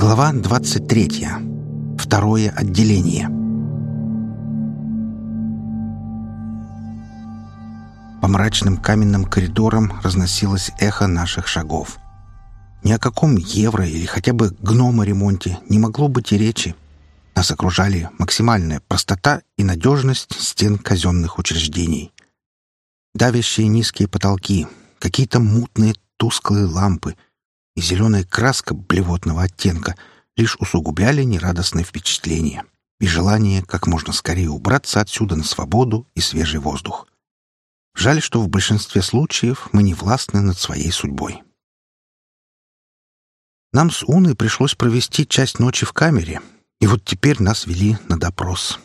Глава 23. Второе отделение. По мрачным каменным коридорам разносилось эхо наших шагов. Ни о каком евро или хотя бы гномо-ремонте не могло быть и речи. Нас окружали максимальная простота и надежность стен казенных учреждений. Давящие низкие потолки, какие-то мутные тусклые лампы и зеленая краска блевотного оттенка лишь усугубляли нерадостное впечатление и желание как можно скорее убраться отсюда на свободу и свежий воздух. Жаль, что в большинстве случаев мы не властны над своей судьбой. Нам с Уной пришлось провести часть ночи в камере, и вот теперь нас вели на допрос.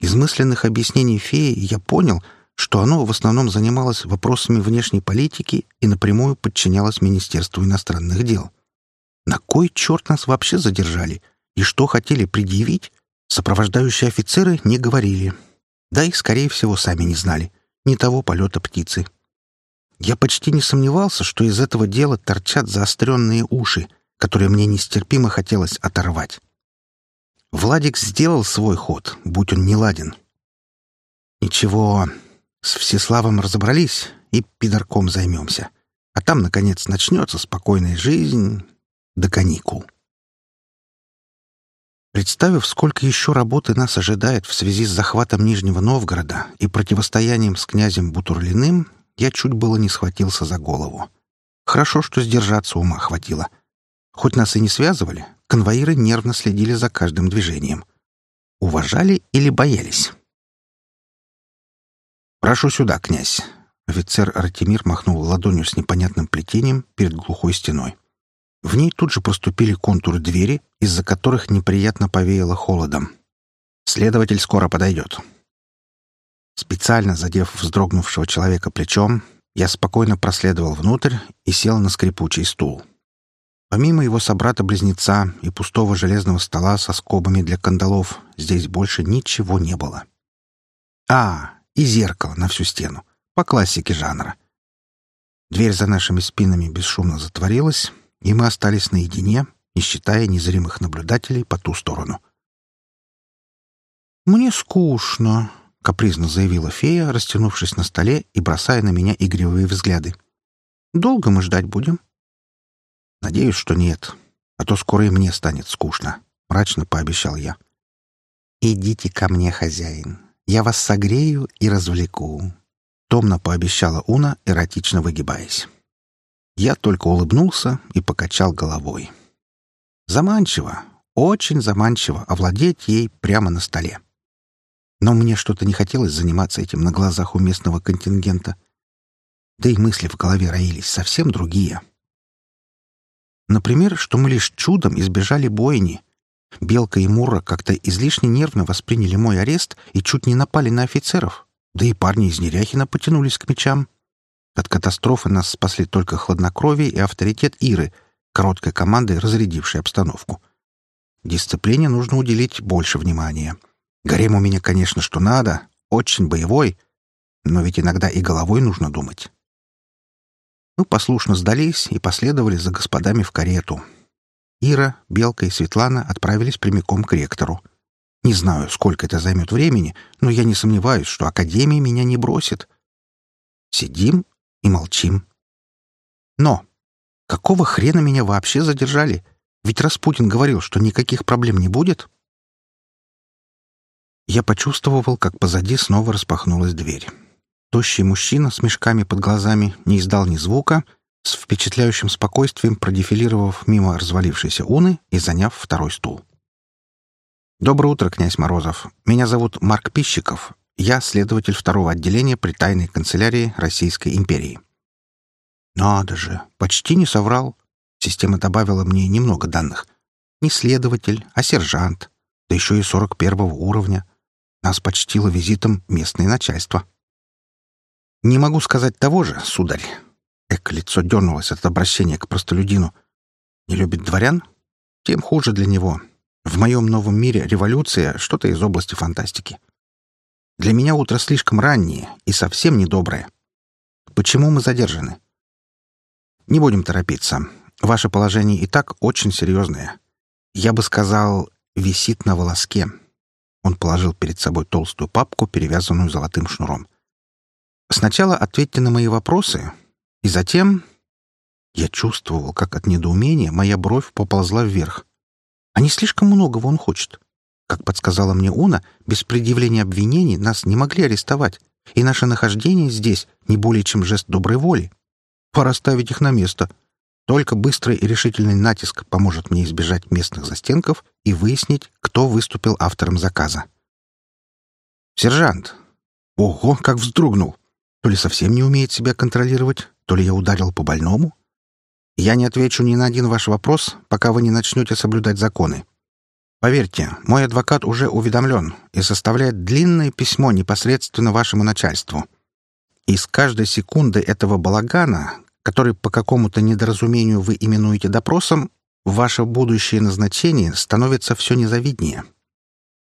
Из мысленных объяснений феи я понял, что оно в основном занималось вопросами внешней политики и напрямую подчинялось Министерству иностранных дел. На кой черт нас вообще задержали? И что хотели предъявить? Сопровождающие офицеры не говорили. Да и, скорее всего, сами не знали. Не того полета птицы. Я почти не сомневался, что из этого дела торчат заостренные уши, которые мне нестерпимо хотелось оторвать. Владик сделал свой ход, будь он не ладен. Ничего, с Всеславом разобрались и пидорком займемся. А там, наконец, начнется спокойная жизнь до каникул. Представив, сколько еще работы нас ожидает в связи с захватом Нижнего Новгорода и противостоянием с князем Бутурлиным, я чуть было не схватился за голову. Хорошо, что сдержаться ума хватило. Хоть нас и не связывали, конвоиры нервно следили за каждым движением. Уважали или боялись? «Прошу сюда, князь!» Офицер Артемир махнул ладонью с непонятным плетением перед глухой стеной. В ней тут же проступили контуры двери, из-за которых неприятно повеяло холодом. «Следователь скоро подойдет». Специально задев вздрогнувшего человека плечом, я спокойно проследовал внутрь и сел на скрипучий стул. Помимо его собрата-близнеца и пустого железного стола со скобами для кандалов, здесь больше ничего не было. А, и зеркало на всю стену, по классике жанра. Дверь за нашими спинами бесшумно затворилась, и мы остались наедине, не считая незримых наблюдателей по ту сторону. «Мне скучно», — капризно заявила фея, растянувшись на столе и бросая на меня игривые взгляды. «Долго мы ждать будем?» «Надеюсь, что нет, а то скоро и мне станет скучно», — мрачно пообещал я. «Идите ко мне, хозяин. Я вас согрею и развлеку», — томно пообещала Уна, эротично выгибаясь. Я только улыбнулся и покачал головой. Заманчиво, очень заманчиво овладеть ей прямо на столе. Но мне что-то не хотелось заниматься этим на глазах у местного контингента. Да и мысли в голове роились совсем другие — Например, что мы лишь чудом избежали бойни. Белка и Мура как-то излишне нервно восприняли мой арест и чуть не напали на офицеров. Да и парни из Неряхина потянулись к мечам. От катастрофы нас спасли только хладнокровие и авторитет Иры, короткой командой, разрядившей обстановку. Дисциплине нужно уделить больше внимания. Гарем у меня, конечно, что надо, очень боевой, но ведь иногда и головой нужно думать. Мы послушно сдались и последовали за господами в карету. Ира, Белка и Светлана отправились прямиком к ректору. Не знаю, сколько это займет времени, но я не сомневаюсь, что Академия меня не бросит. Сидим и молчим. Но какого хрена меня вообще задержали? Ведь Распутин говорил, что никаких проблем не будет. Я почувствовал, как позади снова распахнулась дверь. Тощий мужчина с мешками под глазами не издал ни звука, с впечатляющим спокойствием продефилировав мимо развалившейся уны и заняв второй стул. «Доброе утро, князь Морозов. Меня зовут Марк Пищиков. Я следователь второго отделения при тайной канцелярии Российской империи». «Надо же! Почти не соврал. Система добавила мне немного данных. Не следователь, а сержант. Да еще и сорок первого уровня. Нас почтило визитом местное начальство». «Не могу сказать того же, сударь». Эк, лицо дернулось от обращения к простолюдину. «Не любит дворян? Тем хуже для него. В моем новом мире революция — что-то из области фантастики. Для меня утро слишком раннее и совсем недоброе. Почему мы задержаны? Не будем торопиться. Ваше положение и так очень серьезное. я бы сказал, висит на волоске. Он положил перед собой толстую папку, перевязанную золотым шнуром. Сначала ответьте на мои вопросы, и затем... Я чувствовал, как от недоумения моя бровь поползла вверх. А не слишком многого он хочет. Как подсказала мне Уна, без предъявления обвинений нас не могли арестовать, и наше нахождение здесь не более чем жест доброй воли. Пора ставить их на место — только быстрый и решительный натиск поможет мне избежать местных застенков и выяснить, кто выступил автором заказа. «Сержант!» Ого, как вздрогнул! То ли совсем не умеет себя контролировать, то ли я ударил по больному. Я не отвечу ни на один ваш вопрос, пока вы не начнете соблюдать законы. Поверьте, мой адвокат уже уведомлен и составляет длинное письмо непосредственно вашему начальству. И с каждой секунды этого балагана который по какому-то недоразумению вы именуете допросом, ваше будущее назначение становится все незавиднее.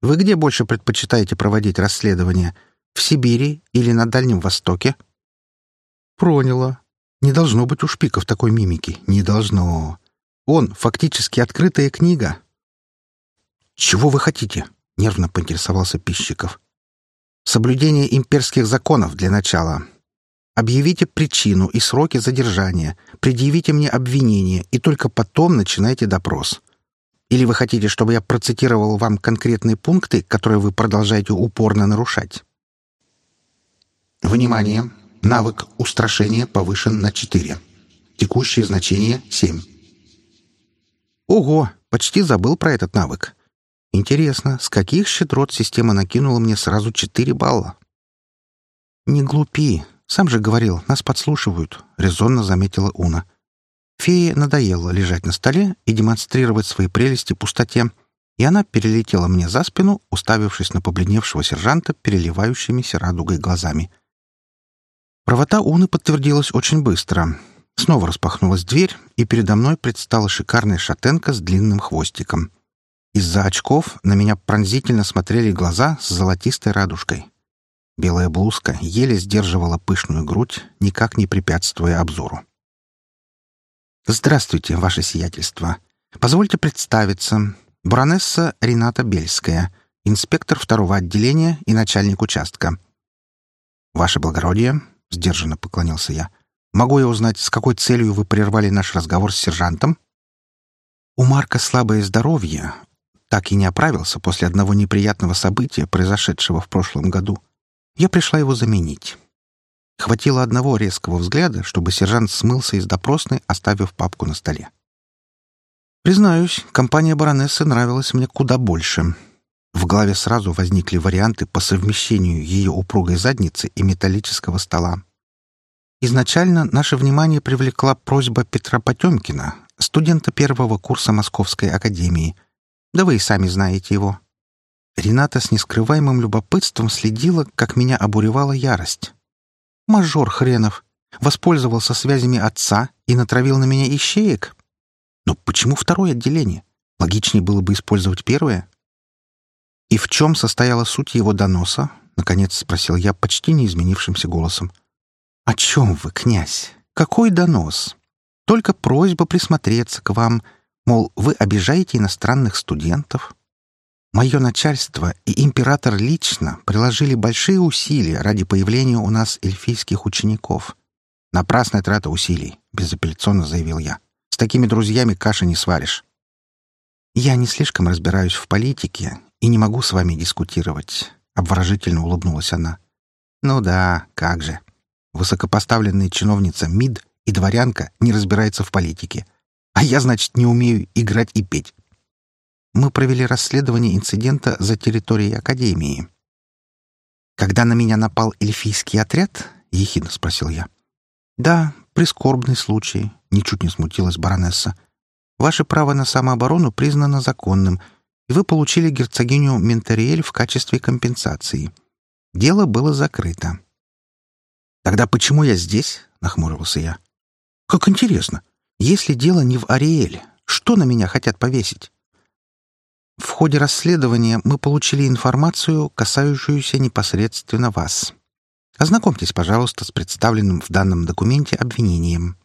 Вы где больше предпочитаете проводить расследование? В Сибири или на Дальнем Востоке? Проняла. Не должно быть у шпиков такой мимики. Не должно. Он фактически открытая книга. «Чего вы хотите?» — нервно поинтересовался Пищиков. «Соблюдение имперских законов для начала. Объявите причину и сроки задержания, предъявите мне обвинение, и только потом начинайте допрос. Или вы хотите, чтобы я процитировал вам конкретные пункты, которые вы продолжаете упорно нарушать? Внимание! Навык устрашения повышен на 4. Текущее значение — 7. Ого! Почти забыл про этот навык. Интересно, с каких щедрот система накинула мне сразу 4 балла? Не глупи, «Сам же говорил, нас подслушивают», — резонно заметила Уна. Фее надоело лежать на столе и демонстрировать свои прелести пустоте, и она перелетела мне за спину, уставившись на побледневшего сержанта переливающимися радугой глазами. Правота Уны подтвердилась очень быстро. Снова распахнулась дверь, и передо мной предстала шикарная шатенка с длинным хвостиком. Из-за очков на меня пронзительно смотрели глаза с золотистой радужкой. Белая блузка еле сдерживала пышную грудь, никак не препятствуя обзору. «Здравствуйте, ваше сиятельство. Позвольте представиться. Баронесса Рената Бельская, инспектор второго отделения и начальник участка». «Ваше благородие», — сдержанно поклонился я, — «могу я узнать, с какой целью вы прервали наш разговор с сержантом?» «У Марка слабое здоровье. Так и не оправился после одного неприятного события, произошедшего в прошлом году. Я пришла его заменить. Хватило одного резкого взгляда, чтобы сержант смылся из допросной, оставив папку на столе. Признаюсь, компания баронессы нравилась мне куда больше. В голове сразу возникли варианты по совмещению ее упругой задницы и металлического стола. Изначально наше внимание привлекла просьба Петра Потемкина, студента первого курса Московской академии. Да вы и сами знаете его. Рената с нескрываемым любопытством следила, как меня обуревала ярость. Мажор хренов воспользовался связями отца и натравил на меня ищеек. Но почему второе отделение? Логичнее было бы использовать первое. «И в чем состояла суть его доноса?» — наконец спросил я почти неизменившимся голосом. «О чем вы, князь? Какой донос? Только просьба присмотреться к вам, мол, вы обижаете иностранных студентов». Мое начальство и император лично приложили большие усилия ради появления у нас эльфийских учеников. Напрасная трата усилий, безапелляционно заявил я. С такими друзьями каши не сваришь. Я не слишком разбираюсь в политике и не могу с вами дискутировать, обворожительно улыбнулась она. Ну да, как же. Высокопоставленная чиновница МИД и дворянка не разбирается в политике. А я, значит, не умею играть и петь. Мы провели расследование инцидента за территорией Академии. «Когда на меня напал эльфийский отряд?» — ехидно спросил я. «Да, прискорбный случай», — ничуть не смутилась баронесса. «Ваше право на самооборону признано законным, и вы получили герцогиню Ментериэль в качестве компенсации. Дело было закрыто». «Тогда почему я здесь?» — нахмурился я. «Как интересно. Если дело не в Ариэль, что на меня хотят повесить?» В ходе расследования мы получили информацию, касающуюся непосредственно вас. Ознакомьтесь, пожалуйста, с представленным в данном документе обвинением.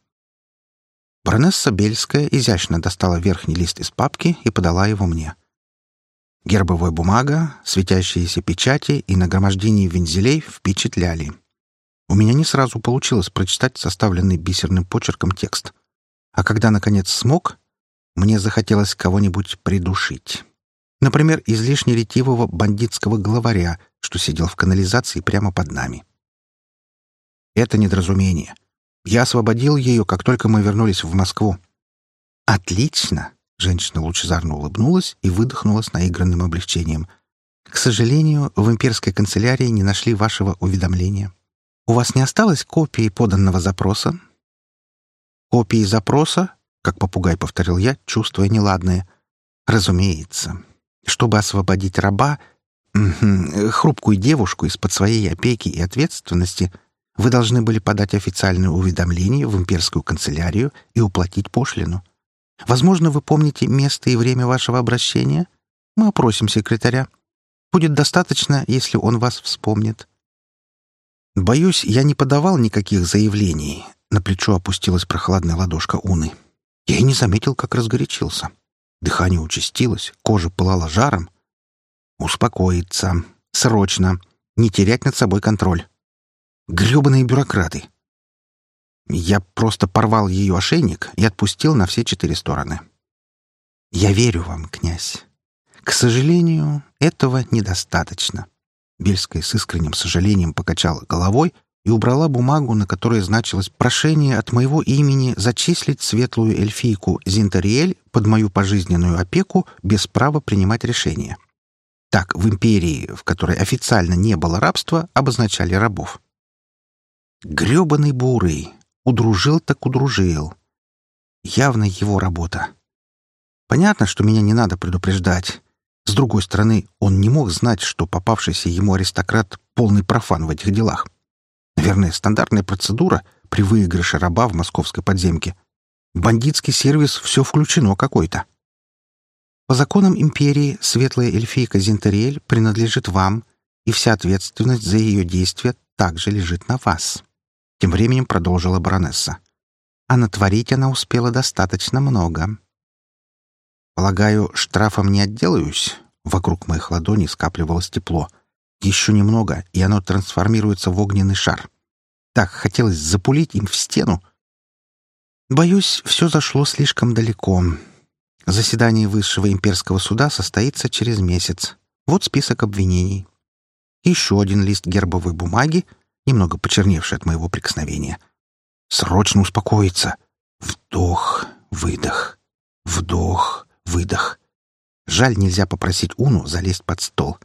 Баронесса Бельская изящно достала верхний лист из папки и подала его мне. Гербовая бумага, светящиеся печати и нагромождение вензелей впечатляли. У меня не сразу получилось прочитать составленный бисерным почерком текст. А когда, наконец, смог, мне захотелось кого-нибудь придушить. Например, излишне ретивого бандитского главаря, что сидел в канализации прямо под нами. Это недоразумение. Я освободил ее, как только мы вернулись в Москву. «Отлично!» — женщина лучезарно улыбнулась и выдохнула с наигранным облегчением. «К сожалению, в имперской канцелярии не нашли вашего уведомления. У вас не осталось копии поданного запроса?» «Копии запроса?» — как попугай повторил я, чувствуя неладное. «Разумеется. Чтобы освободить раба, хрупкую девушку из-под своей опеки и ответственности, вы должны были подать официальное уведомление в имперскую канцелярию и уплатить пошлину. Возможно, вы помните место и время вашего обращения? Мы опросим секретаря. Будет достаточно, если он вас вспомнит. Боюсь, я не подавал никаких заявлений. На плечо опустилась прохладная ладошка Уны. Я и не заметил, как разгорячился. Дыхание участилось, кожа пылала жаром. Успокоиться. Срочно. Не терять над собой контроль. Гребаные бюрократы. Я просто порвал ее ошейник и отпустил на все четыре стороны. «Я верю вам, князь. К сожалению, этого недостаточно». Бельская с искренним сожалением покачала головой и убрала бумагу, на которой значилось прошение от моего имени зачислить светлую эльфийку Зинтариэль под мою пожизненную опеку без права принимать решения. Так в империи, в которой официально не было рабства, обозначали рабов. Грёбаный бурый. Удружил так удружил. Явно его работа. Понятно, что меня не надо предупреждать. С другой стороны, он не мог знать, что попавшийся ему аристократ — полный профан в этих делах. Наверное, стандартная процедура при выигрыше раба в московской подземке. Бандитский сервис все включено какой-то. По законам империи светлая эльфийка Зинтериэль принадлежит вам, и вся ответственность за ее действия также лежит на вас. Тем временем продолжила баронесса. А натворить она успела достаточно много. Полагаю, штрафом не отделаюсь? Вокруг моих ладоней скапливалось тепло. Еще немного, и оно трансформируется в огненный шар. Так хотелось запулить им в стену. Боюсь, все зашло слишком далеко. Заседание Высшего имперского суда состоится через месяц. Вот список обвинений. Еще один лист гербовой бумаги, немного почерневший от моего прикосновения. Срочно успокоиться. Вдох, выдох, вдох, Выдох. Жаль, нельзя попросить Уну залезть под стол.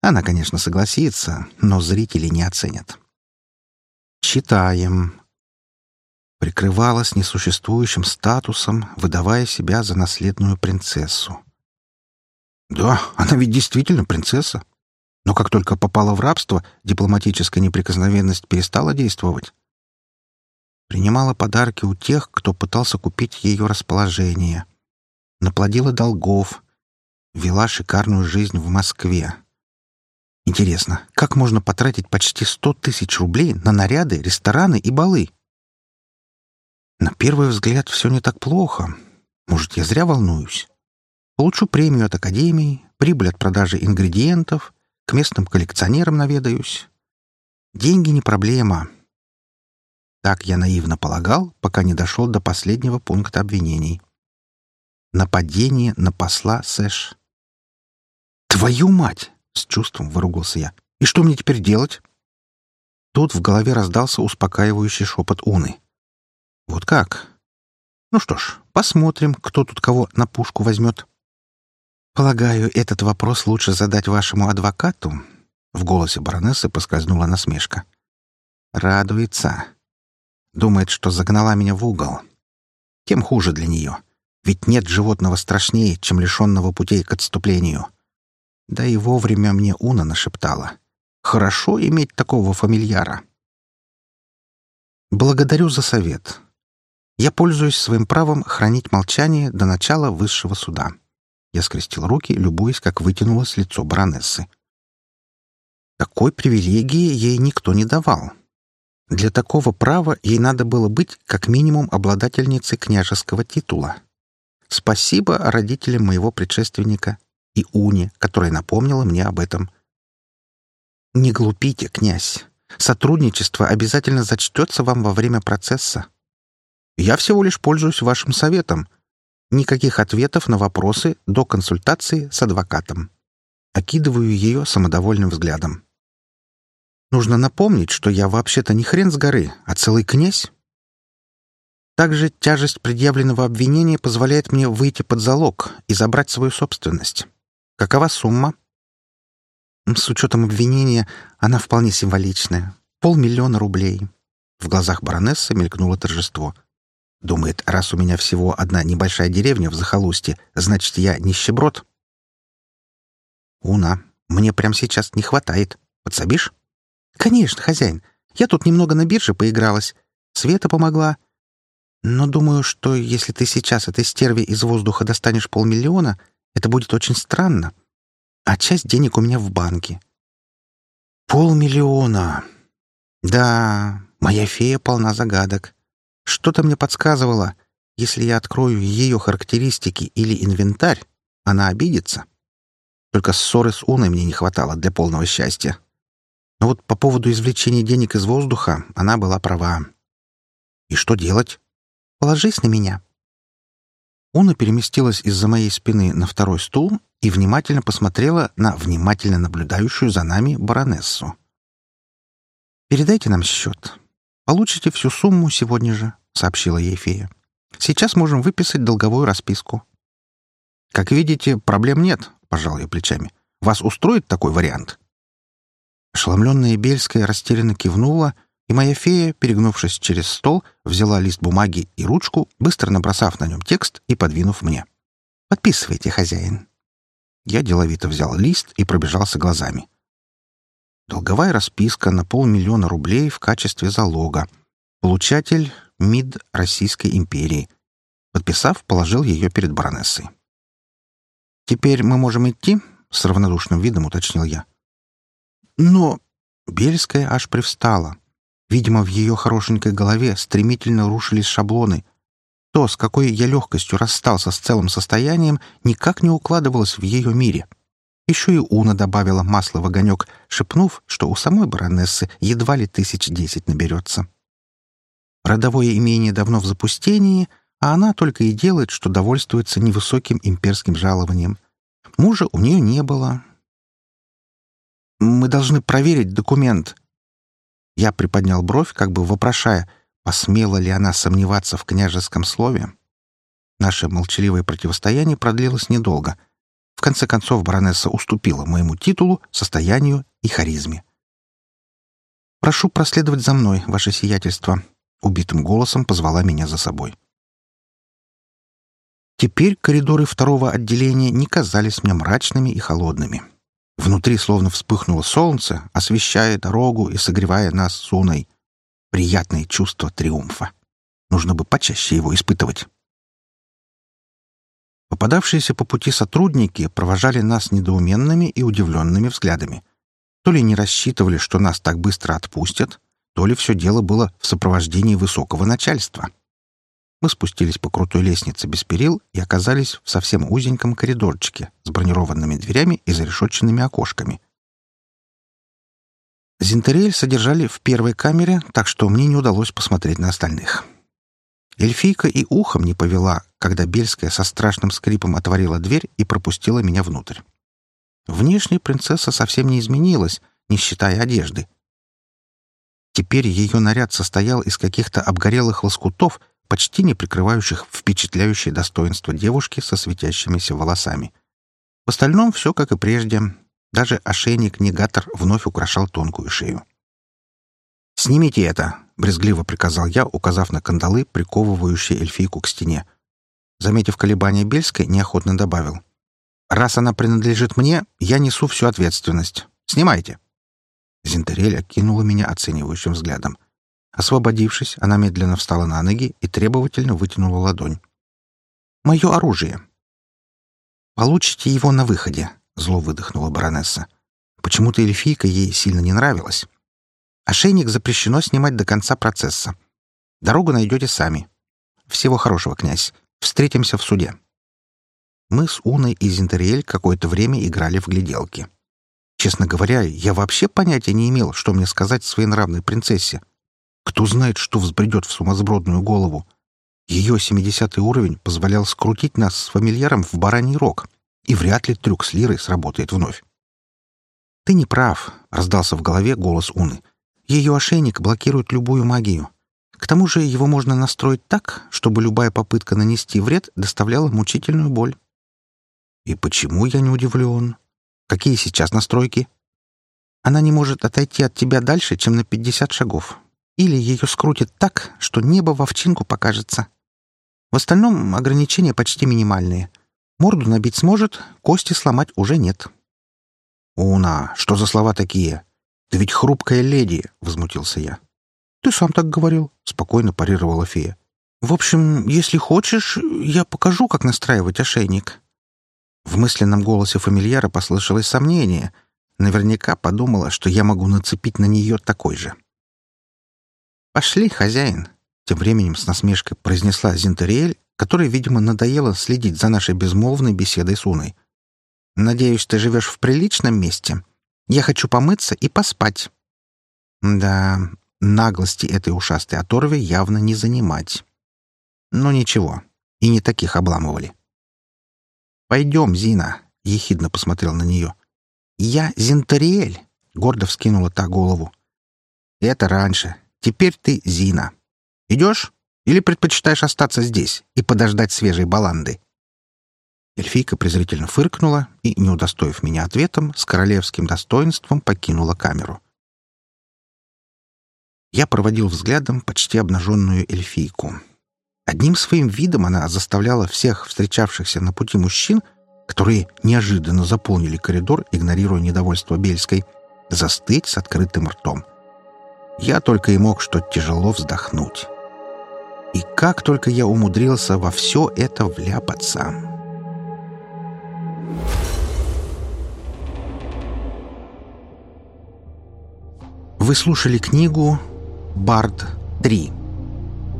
Она, конечно, согласится, но зрители не оценят. Читаем. Прикрывалась несуществующим статусом, выдавая себя за наследную принцессу. Да, она ведь действительно принцесса. Но как только попала в рабство, дипломатическая неприкосновенность перестала действовать. Принимала подарки у тех, кто пытался купить ее расположение — наплодила долгов, вела шикарную жизнь в Москве. Интересно, как можно потратить почти сто тысяч рублей на наряды, рестораны и балы? На первый взгляд все не так плохо. Может, я зря волнуюсь? Получу премию от Академии, прибыль от продажи ингредиентов, к местным коллекционерам наведаюсь. Деньги не проблема. Так я наивно полагал, пока не дошел до последнего пункта обвинений — Нападение на посла Сэш. «Твою мать!» — с чувством выругался я. «И что мне теперь делать?» Тут в голове раздался успокаивающий шепот Уны. «Вот как? Ну что ж, посмотрим, кто тут кого на пушку возьмет». «Полагаю, этот вопрос лучше задать вашему адвокату?» В голосе баронессы поскользнула насмешка. «Радуется. Думает, что загнала меня в угол. Тем хуже для нее. Ведь нет животного страшнее, чем лишенного путей к отступлению. Да и вовремя мне Уна нашептала. Хорошо иметь такого фамильяра. Благодарю за совет. Я пользуюсь своим правом хранить молчание до начала высшего суда. Я скрестил руки, любуясь, как вытянулось лицо баронессы. Такой привилегии ей никто не давал. Для такого права ей надо было быть как минимум обладательницей княжеского титула. Спасибо родителям моего предшественника и Уне, которая напомнила мне об этом. «Не глупите, князь. Сотрудничество обязательно зачтется вам во время процесса. Я всего лишь пользуюсь вашим советом. Никаких ответов на вопросы до консультации с адвокатом. Окидываю ее самодовольным взглядом. Нужно напомнить, что я вообще-то не хрен с горы, а целый князь. Также тяжесть предъявленного обвинения позволяет мне выйти под залог и забрать свою собственность. Какова сумма? С учетом обвинения она вполне символичная. Полмиллиона рублей. В глазах баронессы мелькнуло торжество. Думает, раз у меня всего одна небольшая деревня в захолустье, значит, я нищеброд. Уна, мне прямо сейчас не хватает. Подсобишь? Конечно, хозяин. Я тут немного на бирже поигралась. Света помогла. Но думаю, что если ты сейчас этой стерве из воздуха достанешь полмиллиона, это будет очень странно. А часть денег у меня в банке. Полмиллиона. Да, моя фея полна загадок. Что-то мне подсказывало, если я открою ее характеристики или инвентарь, она обидится. Только ссоры с Уной мне не хватало для полного счастья. Но вот по поводу извлечения денег из воздуха она была права. И что делать? Положись на меня. Уна переместилась из-за моей спины на второй стул и внимательно посмотрела на внимательно наблюдающую за нами баронессу. «Передайте нам счет. Получите всю сумму сегодня же», — сообщила ей фея. «Сейчас можем выписать долговую расписку». «Как видите, проблем нет», — пожал я плечами. «Вас устроит такой вариант?» Ошеломленная Бельская растерянно кивнула, и моя фея, перегнувшись через стол, взяла лист бумаги и ручку, быстро набросав на нем текст и подвинув мне. «Подписывайте, хозяин». Я деловито взял лист и пробежался глазами. Долговая расписка на полмиллиона рублей в качестве залога. Получатель — МИД Российской империи. Подписав, положил ее перед баронессой. «Теперь мы можем идти?» — с равнодушным видом уточнил я. Но Бельская аж привстала. Видимо, в ее хорошенькой голове стремительно рушились шаблоны. То, с какой я легкостью расстался с целым состоянием, никак не укладывалось в ее мире. Еще и Уна добавила масло в огонек, шепнув, что у самой баронессы едва ли тысяч десять наберется. Родовое имение давно в запустении, а она только и делает, что довольствуется невысоким имперским жалованием. Мужа у нее не было, мы должны проверить документ». Я приподнял бровь, как бы вопрошая, посмела ли она сомневаться в княжеском слове. Наше молчаливое противостояние продлилось недолго. В конце концов баронесса уступила моему титулу, состоянию и харизме. «Прошу проследовать за мной, ваше сиятельство», — убитым голосом позвала меня за собой. Теперь коридоры второго отделения не казались мне мрачными и холодными. Внутри словно вспыхнуло солнце, освещая дорогу и согревая нас суной. Приятное чувство триумфа. Нужно бы почаще его испытывать. Попадавшиеся по пути сотрудники провожали нас недоуменными и удивленными взглядами. То ли не рассчитывали, что нас так быстро отпустят, то ли все дело было в сопровождении высокого начальства. Мы спустились по крутой лестнице без перил и оказались в совсем узеньком коридорчике с бронированными дверями и зарешетченными окошками. Зинтерель содержали в первой камере, так что мне не удалось посмотреть на остальных. Эльфийка и ухом не повела, когда Бельская со страшным скрипом отворила дверь и пропустила меня внутрь. Внешне принцесса совсем не изменилась, не считая одежды. Теперь ее наряд состоял из каких-то обгорелых лоскутов — почти не прикрывающих впечатляющее достоинство девушки со светящимися волосами. В остальном все как и прежде. Даже ошейник-негатор вновь украшал тонкую шею. «Снимите это!» — брезгливо приказал я, указав на кандалы, приковывающие эльфийку к стене. Заметив колебания Бельской, неохотно добавил. «Раз она принадлежит мне, я несу всю ответственность. Снимайте!» Зинтерель окинула меня оценивающим взглядом. Освободившись, она медленно встала на ноги и требовательно вытянула ладонь. «Мое оружие!» «Получите его на выходе», — зло выдохнула баронесса. Почему-то эльфийка ей сильно не нравилась. Ошейник запрещено снимать до конца процесса. Дорогу найдете сами. Всего хорошего, князь. Встретимся в суде. Мы с Уной и Зинтериэль какое-то время играли в гляделки. Честно говоря, я вообще понятия не имел, что мне сказать своей нравной принцессе. Кто знает, что взбредет в сумасбродную голову. Ее семидесятый уровень позволял скрутить нас с фамильяром в бараний рог, и вряд ли трюк с лирой сработает вновь. «Ты не прав», — раздался в голове голос Уны. «Ее ошейник блокирует любую магию. К тому же его можно настроить так, чтобы любая попытка нанести вред доставляла мучительную боль». «И почему я не удивлен? Какие сейчас настройки?» «Она не может отойти от тебя дальше, чем на пятьдесят шагов. Или ее скрутит так, что небо в овчинку покажется. В остальном ограничения почти минимальные. Морду набить сможет, кости сломать уже нет». «Уна, что за слова такие? Ты ведь хрупкая леди!» — возмутился я. «Ты сам так говорил», — спокойно парировала фея. «В общем, если хочешь, я покажу, как настраивать ошейник». В мысленном голосе фамильяра послышалось сомнение. Наверняка подумала, что я могу нацепить на нее такой же. «Пошли, хозяин», — тем временем с насмешкой произнесла Зинтериэль, которой, видимо, надоело следить за нашей безмолвной беседой с Уной. Надеюсь, ты живешь в приличном месте. Я хочу помыться и поспать». Да, наглости этой ушастой оторве явно не занимать. Но ничего, и не таких обламывали. «Пойдем, Зина», — ехидно посмотрел на нее. «Я Зинтариэль», — гордо вскинула та голову. «Это раньше. Теперь ты Зина. Идешь? Или предпочитаешь остаться здесь и подождать свежей баланды?» Эльфийка презрительно фыркнула и, не удостоив меня ответом, с королевским достоинством покинула камеру. Я проводил взглядом почти обнаженную эльфийку. Одним своим видом она заставляла всех встречавшихся на пути мужчин, которые неожиданно заполнили коридор, игнорируя недовольство Бельской, застыть с открытым ртом. Я только и мог что тяжело вздохнуть. И как только я умудрился во все это вляпаться... Вы слушали книгу «Бард 3».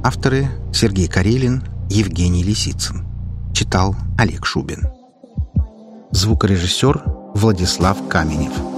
Авторы Сергей Карелин, Евгений Лисицын. Читал Олег Шубин. Звукорежиссер Владислав Каменев.